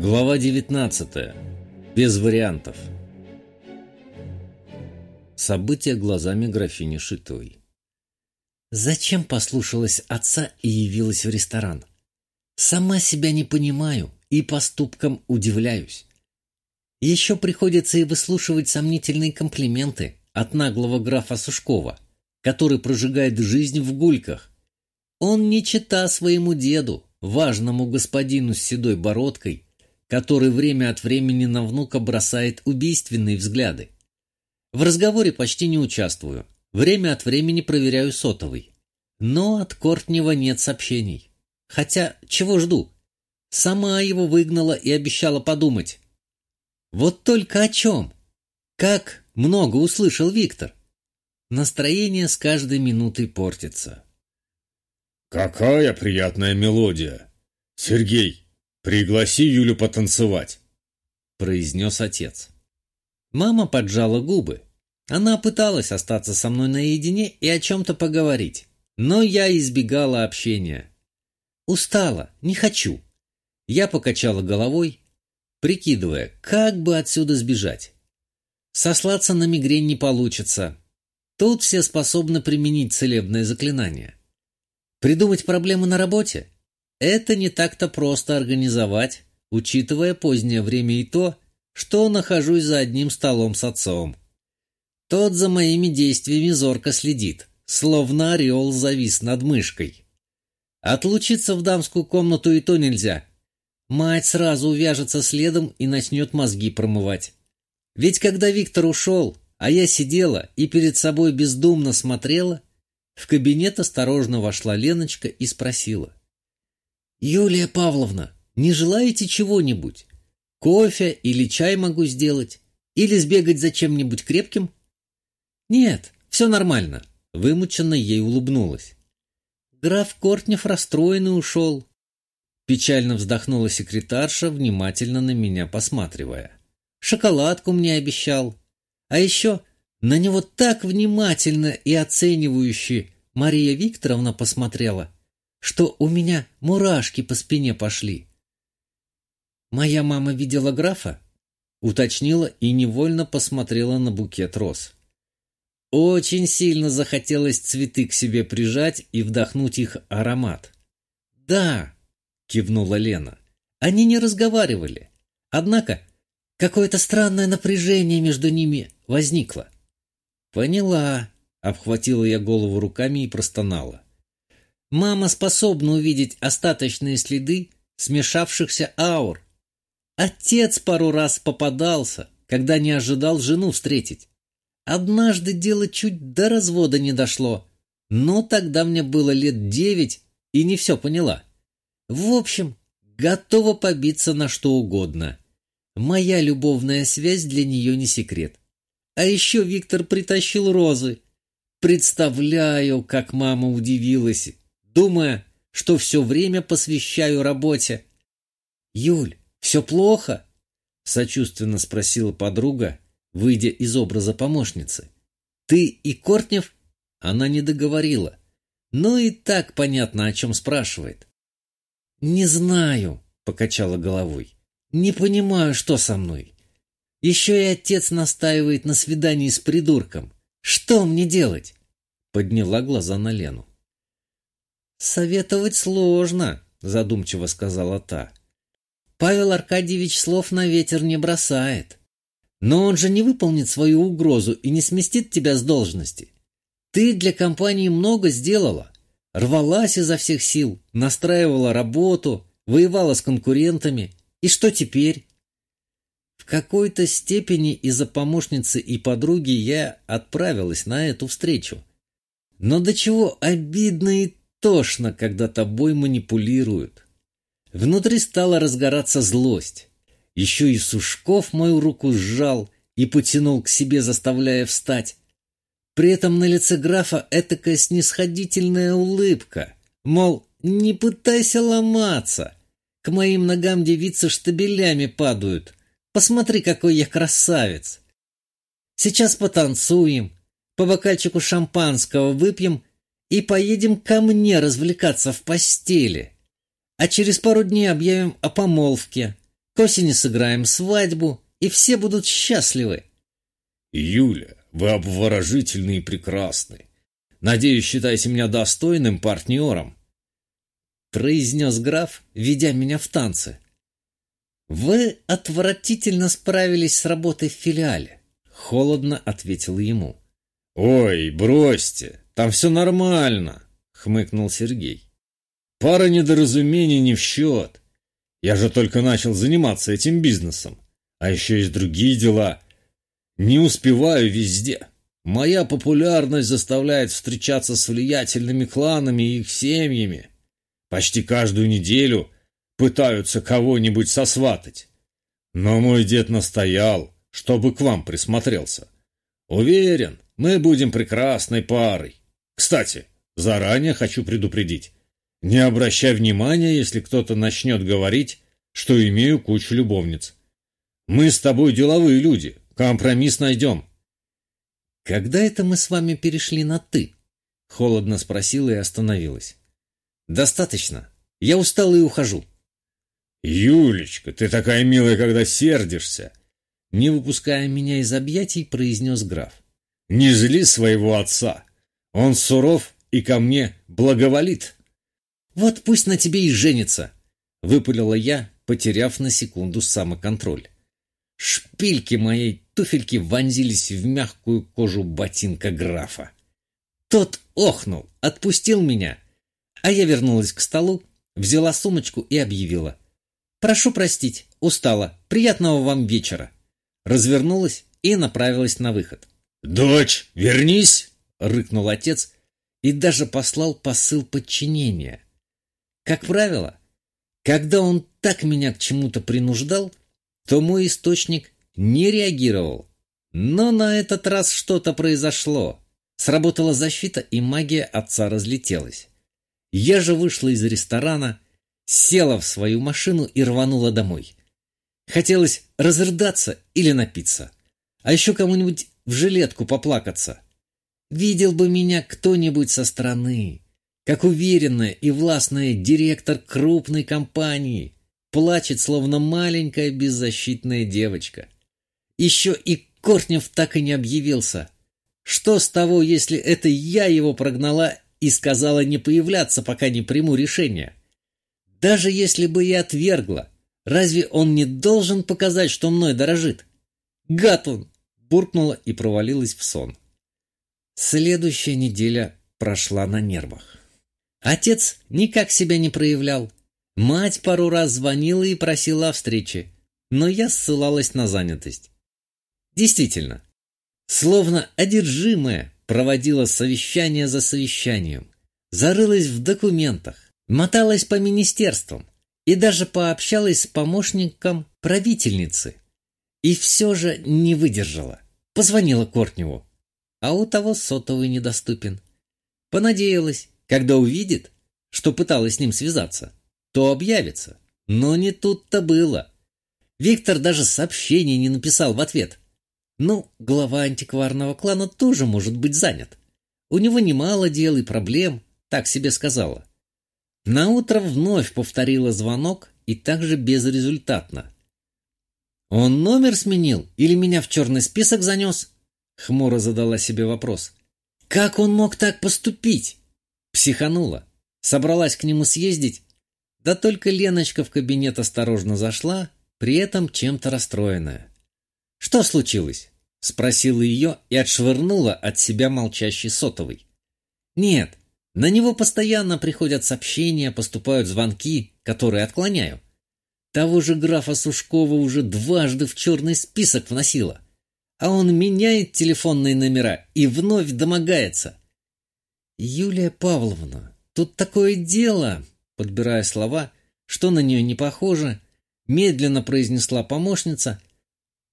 Глава 19. Без вариантов. События глазами графини Шитовой. Зачем послушалась отца и явилась в ресторан? Сама себя не понимаю и поступкам удивляюсь. Еще приходится и выслушивать сомнительные комплименты от наглого графа Сушкова, который прожигает жизнь в гульках. Он не чита своему деду, важному господину с седой бородкой, который время от времени на внука бросает убийственные взгляды. В разговоре почти не участвую, время от времени проверяю сотовый. Но от Кортнева нет сообщений. Хотя, чего жду? Сама его выгнала и обещала подумать. Вот только о чем? Как много услышал Виктор. Настроение с каждой минутой портится. «Какая приятная мелодия! Сергей, «Пригласи Юлю потанцевать», — произнес отец. Мама поджала губы. Она пыталась остаться со мной наедине и о чем-то поговорить, но я избегала общения. Устала, не хочу. Я покачала головой, прикидывая, как бы отсюда сбежать. Сослаться на мигрень не получится. Тут все способны применить целебное заклинание. Придумать проблемы на работе? Это не так-то просто организовать, учитывая позднее время и то, что нахожусь за одним столом с отцом. Тот за моими действиями зорко следит, словно орел завис над мышкой. Отлучиться в дамскую комнату и то нельзя. Мать сразу увяжется следом и начнет мозги промывать. Ведь когда Виктор ушел, а я сидела и перед собой бездумно смотрела, в кабинет осторожно вошла Леночка и спросила. «Юлия Павловна, не желаете чего-нибудь? Кофе или чай могу сделать? Или сбегать за чем-нибудь крепким?» «Нет, все нормально», — вымученно ей улыбнулась. «Граф Кортнев расстроенный ушел». Печально вздохнула секретарша, внимательно на меня посматривая. «Шоколадку мне обещал. А еще на него так внимательно и оценивающе Мария Викторовна посмотрела, что у меня мурашки по спине пошли. «Моя мама видела графа?» Уточнила и невольно посмотрела на букет роз. Очень сильно захотелось цветы к себе прижать и вдохнуть их аромат. «Да», — кивнула Лена, — «они не разговаривали. Однако какое-то странное напряжение между ними возникло». «Поняла», — обхватила я голову руками и простонала. Мама способна увидеть остаточные следы смешавшихся аур. Отец пару раз попадался, когда не ожидал жену встретить. Однажды дело чуть до развода не дошло, но тогда мне было лет девять и не все поняла. В общем, готова побиться на что угодно. Моя любовная связь для нее не секрет. А еще Виктор притащил розы. Представляю, как мама удивилась, думая, что все время посвящаю работе. «Юль, все плохо?» — сочувственно спросила подруга, выйдя из образа помощницы. «Ты и Кортнев?» Она не договорила, но и так понятно, о чем спрашивает. «Не знаю», — покачала головой. «Не понимаю, что со мной. Еще и отец настаивает на свидании с придурком. Что мне делать?» Подняла глаза на Лену. «Советовать сложно», — задумчиво сказала та. «Павел Аркадьевич слов на ветер не бросает. Но он же не выполнит свою угрозу и не сместит тебя с должности. Ты для компании много сделала. Рвалась изо всех сил, настраивала работу, воевала с конкурентами. И что теперь?» В какой-то степени из-за помощницы и подруги я отправилась на эту встречу. Но до чего обидно и тошно, когда тобой манипулируют. Внутри стала разгораться злость. Еще и Сушков мою руку сжал и потянул к себе, заставляя встать. При этом на лице графа этакая снисходительная улыбка, мол, не пытайся ломаться. К моим ногам девицы штабелями падают. Посмотри, какой я красавец. Сейчас потанцуем, по бокальчику шампанского выпьем и поедем ко мне развлекаться в постели. А через пару дней объявим о помолвке. К осени сыграем свадьбу, и все будут счастливы. Юля, вы обворожительны и прекрасны. Надеюсь, считаете меня достойным партнером. Произнес граф, ведя меня в танцы. Вы отвратительно справились с работой в филиале. Холодно ответил ему. Ой, бросьте, там все нормально, хмыкнул Сергей. Пара недоразумений не в счет. Я же только начал заниматься этим бизнесом. А еще есть другие дела. Не успеваю везде. Моя популярность заставляет встречаться с влиятельными кланами и их семьями. Почти каждую неделю пытаются кого-нибудь сосватать. Но мой дед настоял, чтобы к вам присмотрелся. Уверен, мы будем прекрасной парой. Кстати, заранее хочу предупредить. Не обращай внимания, если кто-то начнет говорить, что имею кучу любовниц. Мы с тобой деловые люди, компромисс найдем. Когда это мы с вами перешли на «ты»? Холодно спросила и остановилась. Достаточно. Я устал и ухожу. Юлечка, ты такая милая, когда сердишься. Не выпуская меня из объятий, произнес граф. Не зли своего отца. Он суров и ко мне благоволит. Вот пусть на тебе и женится, выпалила я, потеряв на секунду самоконтроль. Шпильки моей туфельки вонзились в мягкую кожу ботинка графа. Тот охнул, отпустил меня, а я вернулась к столу, взяла сумочку и объявила. «Прошу простить, устала. Приятного вам вечера». Развернулась и направилась на выход. «Дочь, вернись!» — рыкнул отец и даже послал посыл подчинения. Как правило, когда он так меня к чему-то принуждал, то мой источник не реагировал. Но на этот раз что-то произошло. Сработала защита, и магия отца разлетелась. Я же вышла из ресторана, села в свою машину и рванула домой. Хотелось разрыдаться или напиться. А еще кому-нибудь в жилетку поплакаться. Видел бы меня кто-нибудь со стороны, как уверенная и властная директор крупной компании плачет, словно маленькая беззащитная девочка. Еще и Кортнев так и не объявился. Что с того, если это я его прогнала и сказала не появляться, пока не приму решение? Даже если бы я отвергла, разве он не должен показать, что мной дорожит? Гад он! Буркнула и провалилась в сон. Следующая неделя прошла на нервах. Отец никак себя не проявлял. Мать пару раз звонила и просила о встрече, но я ссылалась на занятость. Действительно, словно одержимая проводила совещание за совещанием, зарылась в документах, моталась по министерствам и даже пообщалась с помощником правительницы. И все же не выдержала. Позвонила Кортневу, а у того сотовый недоступен. Понадеялась, когда увидит, что пыталась с ним связаться, то объявится. Но не тут-то было. Виктор даже сообщение не написал в ответ. Ну, глава антикварного клана тоже может быть занят. У него немало дел и проблем, так себе сказала. Наутро вновь повторила звонок и также безрезультатно. «Он номер сменил или меня в черный список занес?» Хмуро задала себе вопрос. «Как он мог так поступить?» Психанула. Собралась к нему съездить. Да только Леночка в кабинет осторожно зашла, при этом чем-то расстроенная. «Что случилось?» — спросила ее и отшвырнула от себя молчащий сотовый. «Нет, на него постоянно приходят сообщения, поступают звонки, которые отклоняю. Того же графа Сушкова уже дважды в черный список вносила. А он меняет телефонные номера и вновь домогается. «Юлия Павловна, тут такое дело!» Подбирая слова, что на нее не похоже, медленно произнесла помощница,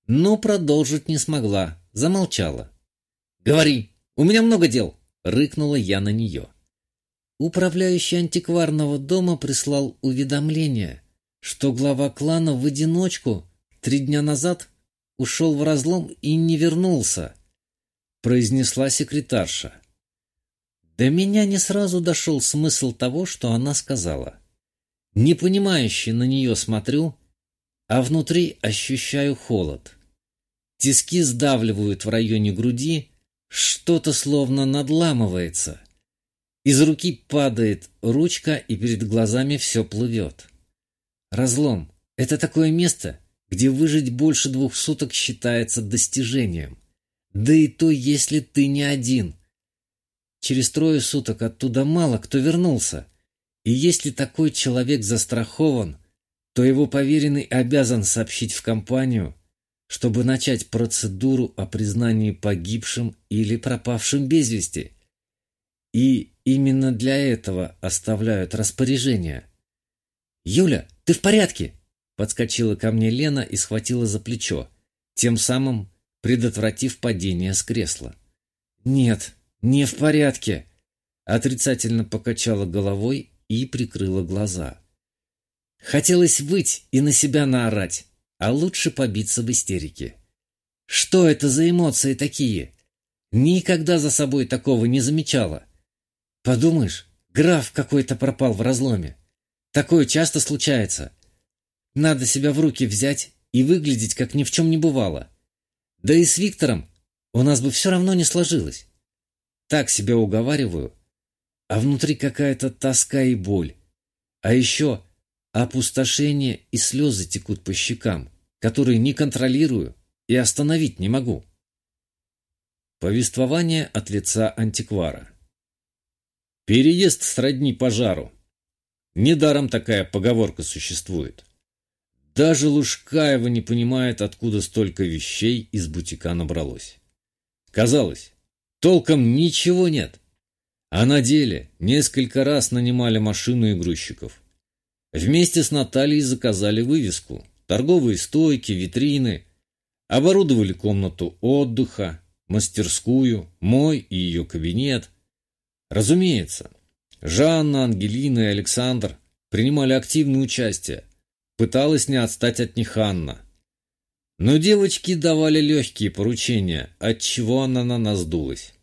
но продолжить не смогла, замолчала. «Говори, у меня много дел!» — рыкнула я на нее. Управляющий антикварного дома прислал уведомление, что глава клана в одиночку три дня назад ушел в разлом и не вернулся, произнесла секретарша. До меня не сразу дошел смысл того, что она сказала. Непонимающе на нее смотрю, а внутри ощущаю холод. Тиски сдавливают в районе груди, что-то словно надламывается. Из руки падает ручка, и перед глазами все плывет. Разлом — это такое место, где выжить больше двух суток считается достижением. Да и то, если ты не один. Через трое суток оттуда мало кто вернулся. И если такой человек застрахован, то его поверенный обязан сообщить в компанию, чтобы начать процедуру о признании погибшим или пропавшим без вести. И именно для этого оставляют распоряжение. «Юля, ты в порядке?» Подскочила ко мне Лена и схватила за плечо, тем самым предотвратив падение с кресла. «Нет, не в порядке!» Отрицательно покачала головой и прикрыла глаза. Хотелось выть и на себя наорать, а лучше побиться в истерике. Что это за эмоции такие? Никогда за собой такого не замечала. Подумаешь, граф какой-то пропал в разломе. Такое часто случается. Надо себя в руки взять и выглядеть, как ни в чем не бывало. Да и с Виктором у нас бы все равно не сложилось. Так себя уговариваю, а внутри какая-то тоска и боль. А еще опустошение и слезы текут по щекам, которые не контролирую и остановить не могу. Повествование от лица антиквара. Переезд сродни пожару. Недаром такая поговорка существует. Даже Лужкаева не понимает, откуда столько вещей из бутика набралось. Казалось, толком ничего нет. А на деле несколько раз нанимали машину и грузчиков. Вместе с Натальей заказали вывеску, торговые стойки, витрины, оборудовали комнату отдыха, мастерскую, мой и ее кабинет. Разумеется, Жанна, Ангелина и Александр принимали активное участие, Пыталась не отстать от них Анна. Но девочки давали легкие поручения, от чего она на нас дулась.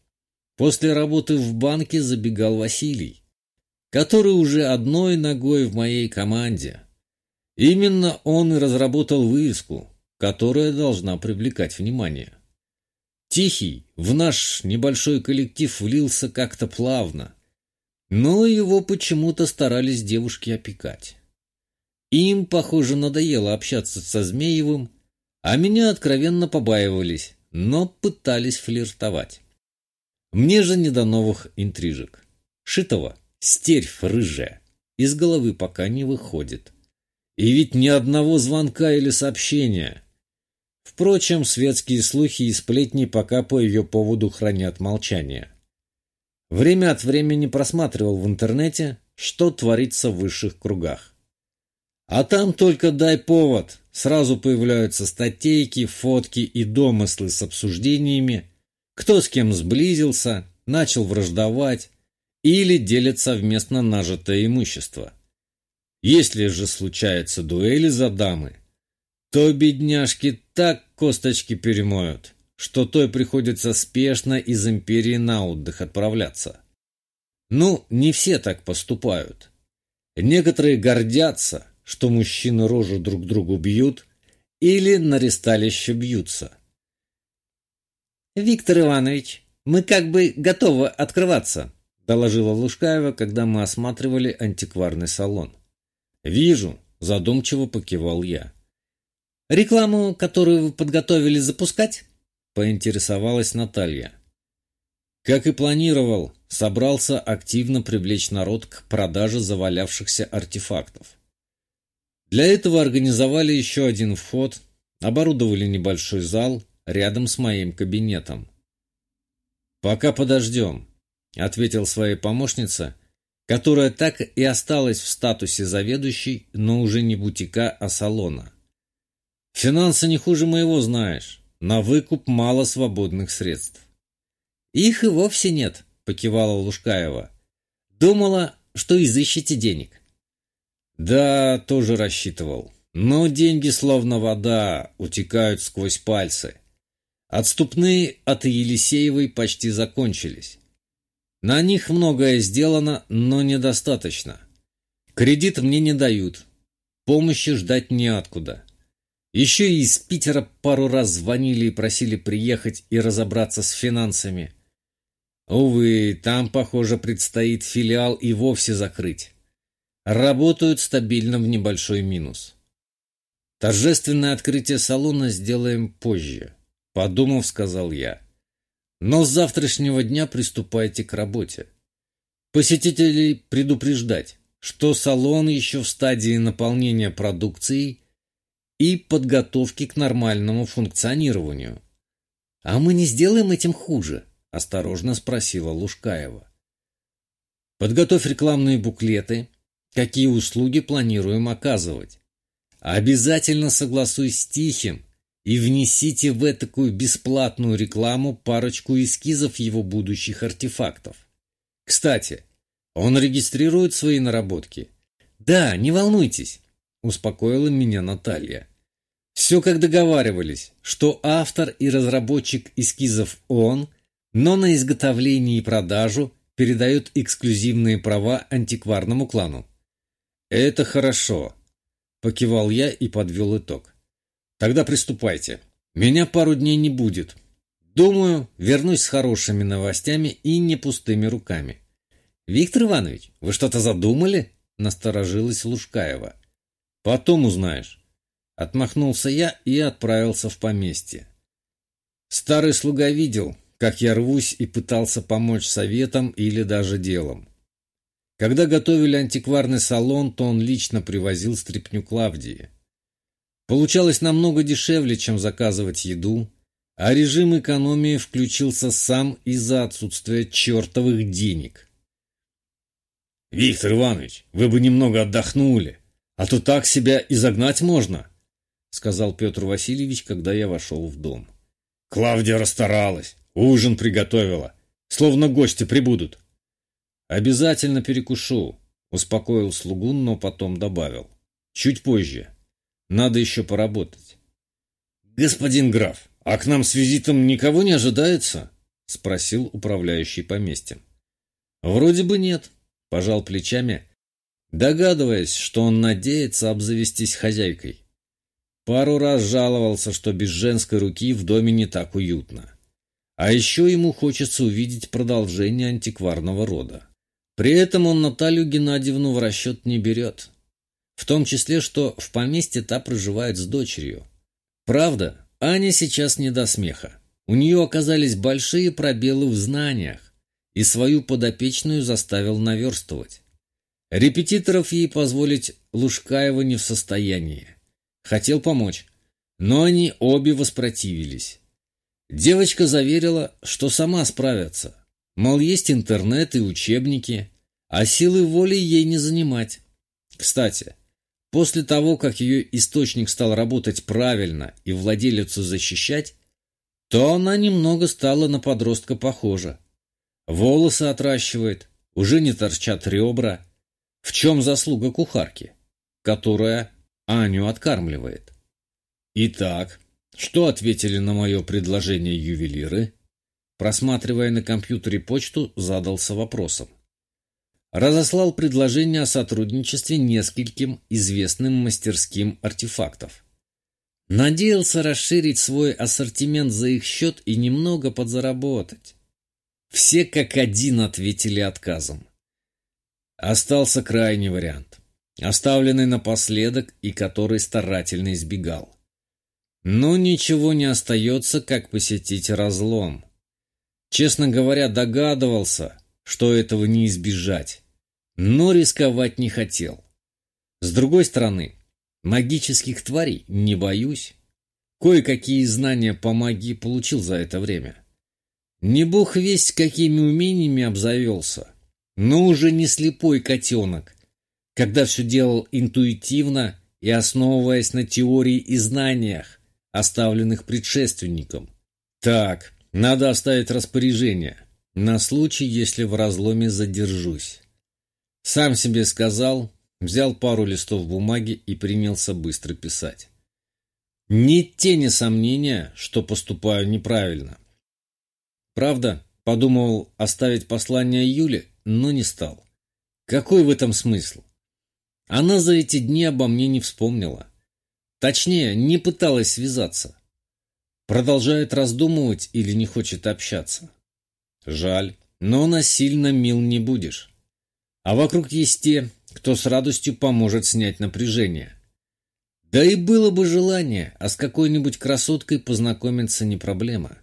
После работы в банке забегал Василий, который уже одной ногой в моей команде. Именно он и разработал вывеску, которая должна привлекать внимание. Тихий в наш небольшой коллектив влился как-то плавно, но его почему-то старались девушки опекать. Им, похоже, надоело общаться со Змеевым, а меня откровенно побаивались, но пытались флиртовать. Мне же не до новых интрижек. Шитова, стервь рыжая, из головы пока не выходит. И ведь ни одного звонка или сообщения. Впрочем, светские слухи и сплетни пока по ее поводу хранят молчание. Время от времени просматривал в интернете, что творится в высших кругах. А там только дай повод, сразу появляются статейки, фотки и домыслы с обсуждениями, кто с кем сблизился, начал враждовать или делит совместно нажитое имущество. Если же случается дуэли за дамы, то бедняжки так косточки перемоют, что той приходится спешно из империи на отдых отправляться. Ну, не все так поступают. Некоторые гордятся, что мужчины рожу друг другу бьют или на ресталище бьются. «Виктор Иванович, мы как бы готовы открываться», доложила Лужкаева, когда мы осматривали антикварный салон. «Вижу», задумчиво покивал я. «Рекламу, которую вы подготовили запускать?» поинтересовалась Наталья. Как и планировал, собрался активно привлечь народ к продаже завалявшихся артефактов. Для этого организовали еще один вход, оборудовали небольшой зал рядом с моим кабинетом. «Пока подождем», — ответил своей помощнице, которая так и осталась в статусе заведующей, но уже не бутика, а салона. «Финансы не хуже моего знаешь. На выкуп мало свободных средств». «Их и вовсе нет», — покивала Лужкаева. «Думала, что изыщете денег». Да, тоже рассчитывал. Но деньги словно вода, утекают сквозь пальцы. Отступные от Елисеевой почти закончились. На них многое сделано, но недостаточно. Кредит мне не дают. Помощи ждать неоткуда. Еще и из Питера пару раз звонили и просили приехать и разобраться с финансами. Увы, там, похоже, предстоит филиал и вовсе закрыть. Работают стабильно в небольшой минус. Торжественное открытие салона сделаем позже, подумав, сказал я. Но с завтрашнего дня приступайте к работе. Посетителей предупреждать, что салон еще в стадии наполнения продукцией и подготовки к нормальному функционированию. «А мы не сделаем этим хуже?» – осторожно спросила Лужкаева. «Подготовь рекламные буклеты, какие услуги планируем оказывать. Обязательно согласуй с Тихим и внесите в такую бесплатную рекламу парочку эскизов его будущих артефактов. Кстати, он регистрирует свои наработки. Да, не волнуйтесь, успокоила меня Наталья. Все как договаривались, что автор и разработчик эскизов он, но на изготовление и продажу передает эксклюзивные права антикварному клану. «Это хорошо», — покивал я и подвел итог. «Тогда приступайте. Меня пару дней не будет. Думаю, вернусь с хорошими новостями и не пустыми руками». «Виктор Иванович, вы что-то задумали?» — насторожилась Лужкаева. «Потом узнаешь». Отмахнулся я и отправился в поместье. Старый слуга видел, как я рвусь и пытался помочь советам или даже делом. Когда готовили антикварный салон, то он лично привозил стряпню Клавдии. Получалось намного дешевле, чем заказывать еду, а режим экономии включился сам из-за отсутствия чертовых денег. «Виктор Иванович, вы бы немного отдохнули, а то так себя изогнать можно», сказал Петр Васильевич, когда я вошел в дом. Клавдия расстаралась, ужин приготовила, словно гости прибудут. Обязательно перекушу, успокоил слугу, но потом добавил. Чуть позже. Надо еще поработать. Господин граф, а к нам с визитом никого не ожидается? Спросил управляющий поместьем. Вроде бы нет, пожал плечами, догадываясь, что он надеется обзавестись хозяйкой. Пару раз жаловался, что без женской руки в доме не так уютно. А еще ему хочется увидеть продолжение антикварного рода. При этом он Наталью Геннадьевну в расчет не берет. В том числе, что в поместье та проживает с дочерью. Правда, Аня сейчас не до смеха. У нее оказались большие пробелы в знаниях, и свою подопечную заставил наверстывать. Репетиторов ей позволить Лужкаева не в состоянии. Хотел помочь, но они обе воспротивились. Девочка заверила, что сама справится. Мол, есть интернет и учебники, а силы воли ей не занимать. Кстати, после того, как ее источник стал работать правильно и владелицу защищать, то она немного стала на подростка похожа. Волосы отращивает, уже не торчат ребра. В чем заслуга кухарки, которая Аню откармливает. Итак, что ответили на мое предложение ювелиры? Просматривая на компьютере почту, задался вопросом. Разослал предложение о сотрудничестве нескольким известным мастерским артефактов. Надеялся расширить свой ассортимент за их счет и немного подзаработать. Все как один ответили отказом. Остался крайний вариант оставленный напоследок и который старательно избегал. Но ничего не остается, как посетить разлом. Честно говоря, догадывался, что этого не избежать, но рисковать не хотел. С другой стороны, магических тварей не боюсь. Кое-какие знания по магии получил за это время. Не бог весть, какими умениями обзавелся, но уже не слепой котенок, когда все делал интуитивно и основываясь на теории и знаниях, оставленных предшественником. Так, надо оставить распоряжение, на случай, если в разломе задержусь. Сам себе сказал, взял пару листов бумаги и принялся быстро писать. Ни тени сомнения, что поступаю неправильно. Правда, подумал оставить послание Юле, но не стал. Какой в этом смысл? Она за эти дни обо мне не вспомнила. Точнее, не пыталась связаться. Продолжает раздумывать или не хочет общаться. Жаль, но насильно мил не будешь. А вокруг есть те, кто с радостью поможет снять напряжение. Да и было бы желание, а с какой-нибудь красоткой познакомиться не проблема.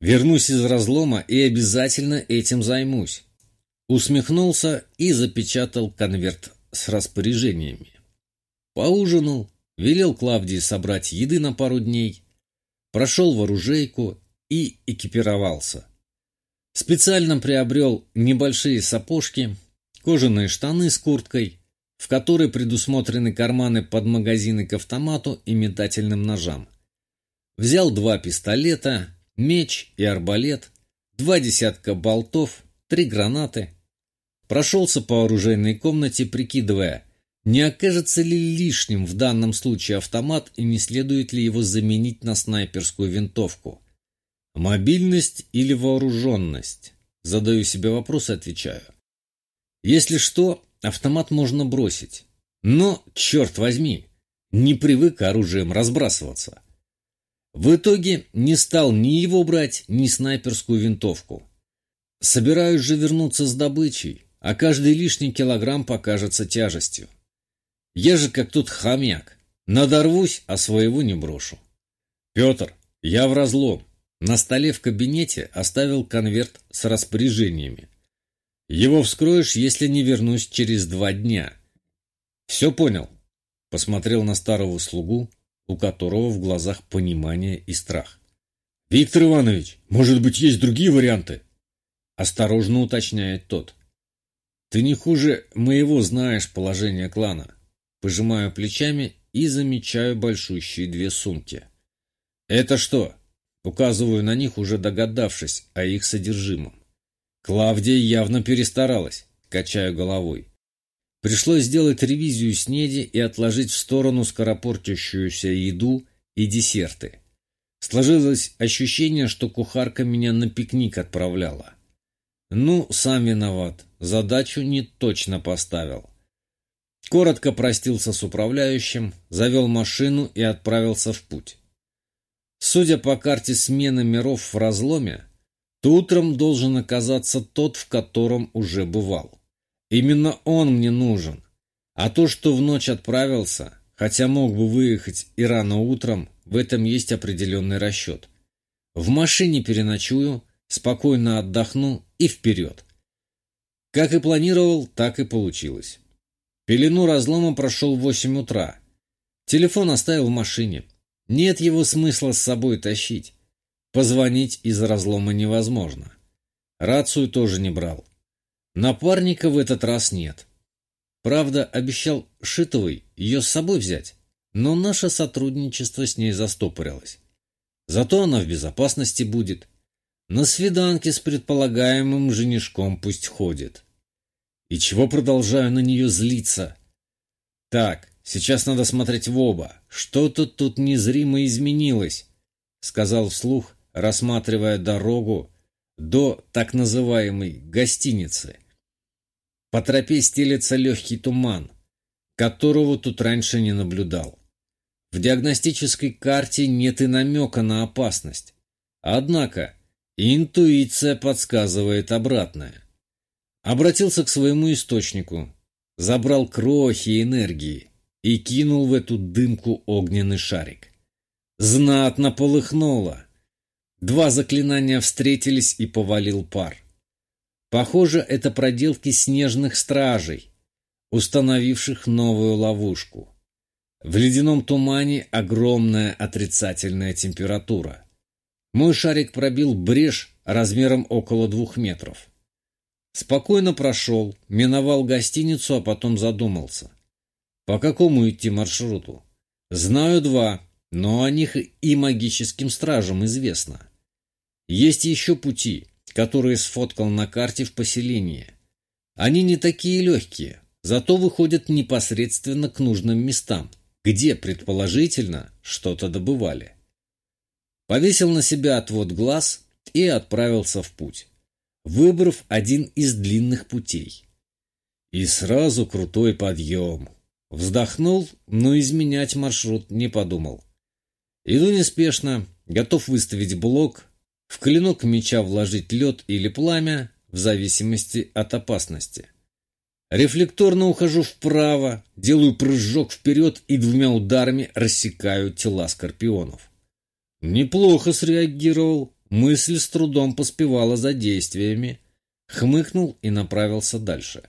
Вернусь из разлома и обязательно этим займусь. Усмехнулся и запечатал конверт с распоряжениями. Поужинал, велел Клавдии собрать еды на пару дней, прошел в оружейку и экипировался. Специально приобрел небольшие сапожки, кожаные штаны с курткой, в которой предусмотрены карманы под магазины к автомату и метательным ножам. Взял два пистолета, меч и арбалет, два десятка болтов, три гранаты. Прошелся по оружейной комнате, прикидывая, не окажется ли лишним в данном случае автомат и не следует ли его заменить на снайперскую винтовку. Мобильность или вооруженность? Задаю себе вопрос и отвечаю. Если что, автомат можно бросить. Но, черт возьми, не привык оружием разбрасываться. В итоге не стал ни его брать, ни снайперскую винтовку. Собираюсь же вернуться с добычей, а каждый лишний килограмм покажется тяжестью. Я же как тут хомяк. Надорвусь, а своего не брошу. Петр, я в разлом. На столе в кабинете оставил конверт с распоряжениями. Его вскроешь, если не вернусь через два дня. Все понял? Посмотрел на старого слугу, у которого в глазах понимание и страх. «Виктор Иванович, может быть, есть другие варианты?» Осторожно уточняет тот. «Ты не хуже моего знаешь положение клана». Пожимаю плечами и замечаю большущие две сумки. «Это что?» Указываю на них, уже догадавшись о их содержимом. Клавдия явно перестаралась, качаю головой. Пришлось сделать ревизию снеди и отложить в сторону скоропортящуюся еду и десерты. Сложилось ощущение, что кухарка меня на пикник отправляла. Ну, сам виноват, задачу не точно поставил. Коротко простился с управляющим, завел машину и отправился в путь. Судя по карте смены миров в разломе, то утром должен оказаться тот, в котором уже бывал. Именно он мне нужен. А то, что в ночь отправился, хотя мог бы выехать и рано утром, в этом есть определенный расчет. В машине переночую, спокойно отдохну и вперед. Как и планировал, так и получилось. Пелену разлома прошел в 8 утра. Телефон оставил в машине. Нет его смысла с собой тащить. Позвонить из разлома невозможно. Рацию тоже не брал. Напарника в этот раз нет. Правда, обещал Шитовой ее с собой взять, но наше сотрудничество с ней застопорилось. Зато она в безопасности будет. На свиданке с предполагаемым женишком пусть ходит. И чего продолжаю на нее злиться? Так, Сейчас надо смотреть в оба. Что-то тут незримо изменилось, сказал вслух, рассматривая дорогу до так называемой гостиницы. По тропе стелется легкий туман, которого тут раньше не наблюдал. В диагностической карте нет и намека на опасность. Однако интуиция подсказывает обратное. Обратился к своему источнику, забрал крохи энергии и кинул в эту дымку огненный шарик. Знатно полыхнуло. Два заклинания встретились и повалил пар. Похоже, это проделки снежных стражей, установивших новую ловушку. В ледяном тумане огромная отрицательная температура. Мой шарик пробил брешь размером около двух метров. Спокойно прошел, миновал гостиницу, а потом задумался. По какому идти маршруту? Знаю два, но о них и магическим стражам известно. Есть еще пути, которые сфоткал на карте в поселении. Они не такие легкие, зато выходят непосредственно к нужным местам, где, предположительно, что-то добывали. Повесил на себя отвод глаз и отправился в путь, выбрав один из длинных путей. И сразу крутой подъем, Вздохнул, но изменять маршрут не подумал. Иду неспешно, готов выставить блок, в клинок меча вложить лед или пламя, в зависимости от опасности. Рефлекторно ухожу вправо, делаю прыжок вперед и двумя ударами рассекаю тела скорпионов. Неплохо среагировал, мысль с трудом поспевала за действиями, хмыкнул и направился дальше.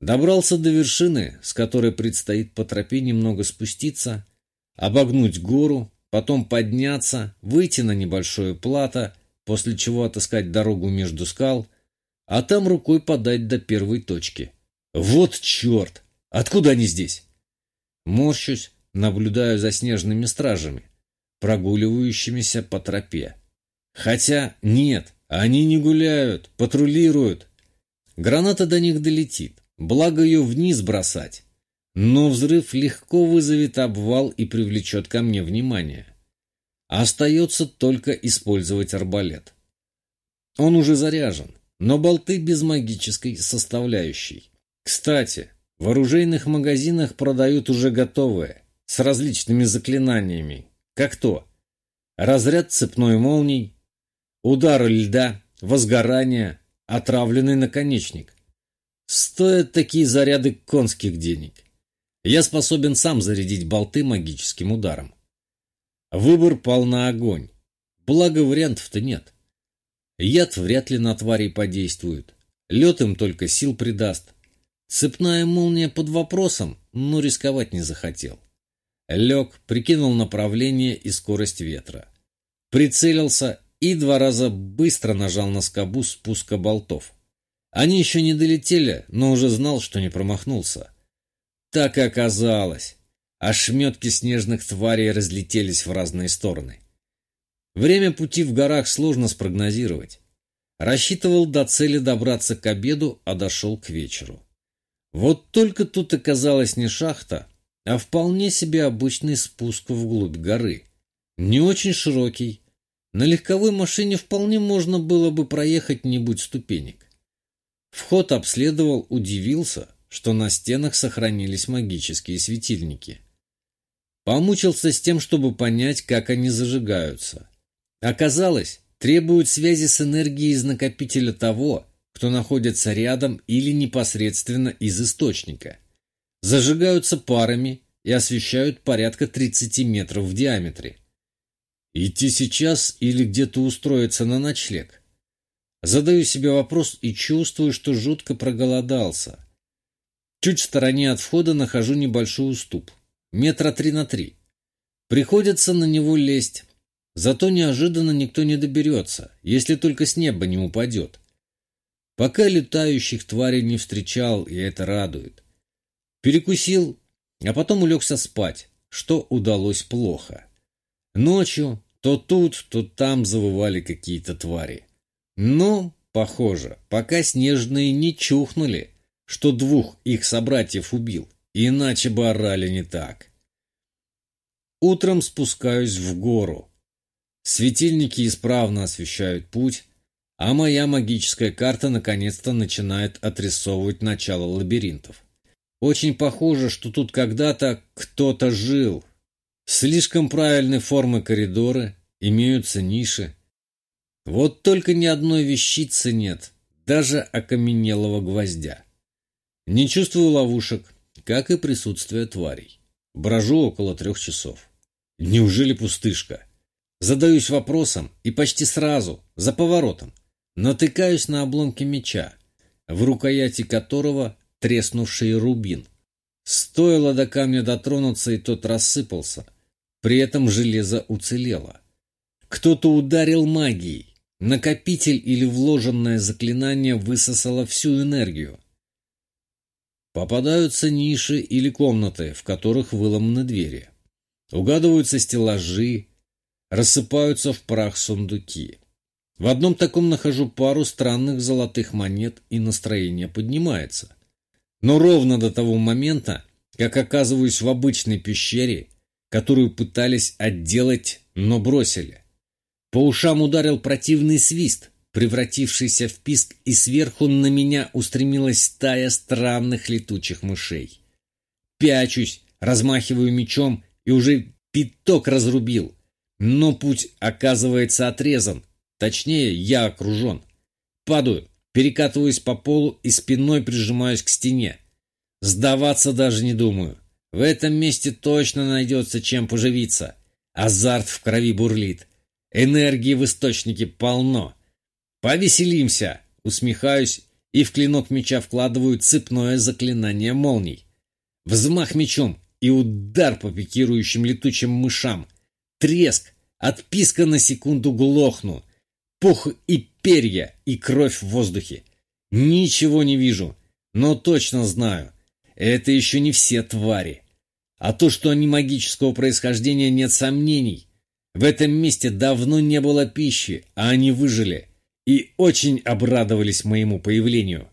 Добрался до вершины, с которой предстоит по тропе немного спуститься, обогнуть гору, потом подняться, выйти на небольшое плато, после чего отыскать дорогу между скал, а там рукой подать до первой точки. Вот черт! Откуда они здесь? Морщусь, наблюдаю за снежными стражами, прогуливающимися по тропе. Хотя нет, они не гуляют, патрулируют. Граната до них долетит, благо ее вниз бросать. Но взрыв легко вызовет обвал и привлечет ко мне внимание. Остается только использовать арбалет. Он уже заряжен, но болты без магической составляющей. Кстати, в оружейных магазинах продают уже готовые, с различными заклинаниями. Как то? Разряд цепной молний, удар льда, возгорание, отравленный наконечник. Стоят такие заряды конских денег. Я способен сам зарядить болты магическим ударом. Выбор пал на огонь. Благо вариантов-то нет. Яд вряд ли на тварей подействует. Лед им только сил придаст. Цепная молния под вопросом, но рисковать не захотел. Лег, прикинул направление и скорость ветра. Прицелился и два раза быстро нажал на скобу спуска болтов. Они еще не долетели, но уже знал, что не промахнулся. Так и оказалось. Ошметки снежных тварей разлетелись в разные стороны. Время пути в горах сложно спрогнозировать. Рассчитывал до цели добраться к обеду, а дошел к вечеру. Вот только тут оказалась не шахта, а вполне себе обычный спуск вглубь горы. Не очень широкий. На легковой машине вполне можно было бы проехать не будь ступенек. Вход обследовал, удивился, что на стенах сохранились магические светильники. Помучился с тем, чтобы понять, как они зажигаются. Оказалось, требуют связи с энергией из накопителя того, кто находится рядом или непосредственно из источника. Зажигаются парами и освещают порядка 30 метров в диаметре. Идти сейчас или где-то устроиться на ночлег? Задаю себе вопрос и чувствую, что жутко проголодался. Чуть в стороне от входа нахожу небольшой уступ, метра три на три. Приходится на него лезть, зато неожиданно никто не доберется, если только с неба не упадет. Пока летающих тварей не встречал, и это радует. Перекусил, а потом улегся спать, что удалось плохо. Ночью то тут, то там завывали какие-то твари. Но, похоже, пока снежные не чухнули, что двух их собратьев убил, иначе бы орали не так. Утром спускаюсь в гору. Светильники исправно освещают путь, а моя магическая карта наконец-то начинает отрисовывать начало лабиринтов. Очень похоже, что тут когда-то кто-то жил. Слишком правильной формы коридоры, имеются ниши. Вот только ни одной вещицы нет, даже окаменелого гвоздя. Не чувствую ловушек, как и присутствие тварей. Брожу около трех часов. Неужели пустышка? Задаюсь вопросом и почти сразу, за поворотом, натыкаюсь на обломки меча, в рукояти которого треснувший рубин. Стоило до камня дотронуться, и тот рассыпался. При этом железо уцелело. Кто-то ударил магией. Накопитель или вложенное заклинание высосало всю энергию. Попадаются ниши или комнаты, в которых выломаны двери. Угадываются стеллажи, рассыпаются в прах сундуки. В одном таком нахожу пару странных золотых монет, и настроение поднимается. Но ровно до того момента, как оказываюсь в обычной пещере, которую пытались отделать, но бросили. По ушам ударил противный свист, превратившийся в писк, и сверху на меня устремилась стая странных летучих мышей. Пячусь, размахиваю мечом и уже пяток разрубил. Но путь оказывается отрезан. Точнее, я окружен. Падаю, перекатываюсь по полу и спиной прижимаюсь к стене. Сдаваться даже не думаю. В этом месте точно найдется чем поживиться. Азарт в крови бурлит. Энергии в источнике полно. Повеселимся, усмехаюсь и в клинок меча вкладываю цепное заклинание молний. Взмах мечом и удар по пикирующим летучим мышам. Треск, отписка на секунду глохну. Пух и перья, и кровь в воздухе. Ничего не вижу, но точно знаю. Это еще не все твари. А то, что они магического происхождения, нет сомнений. В этом месте давно не было пищи, а они выжили и очень обрадовались моему появлению.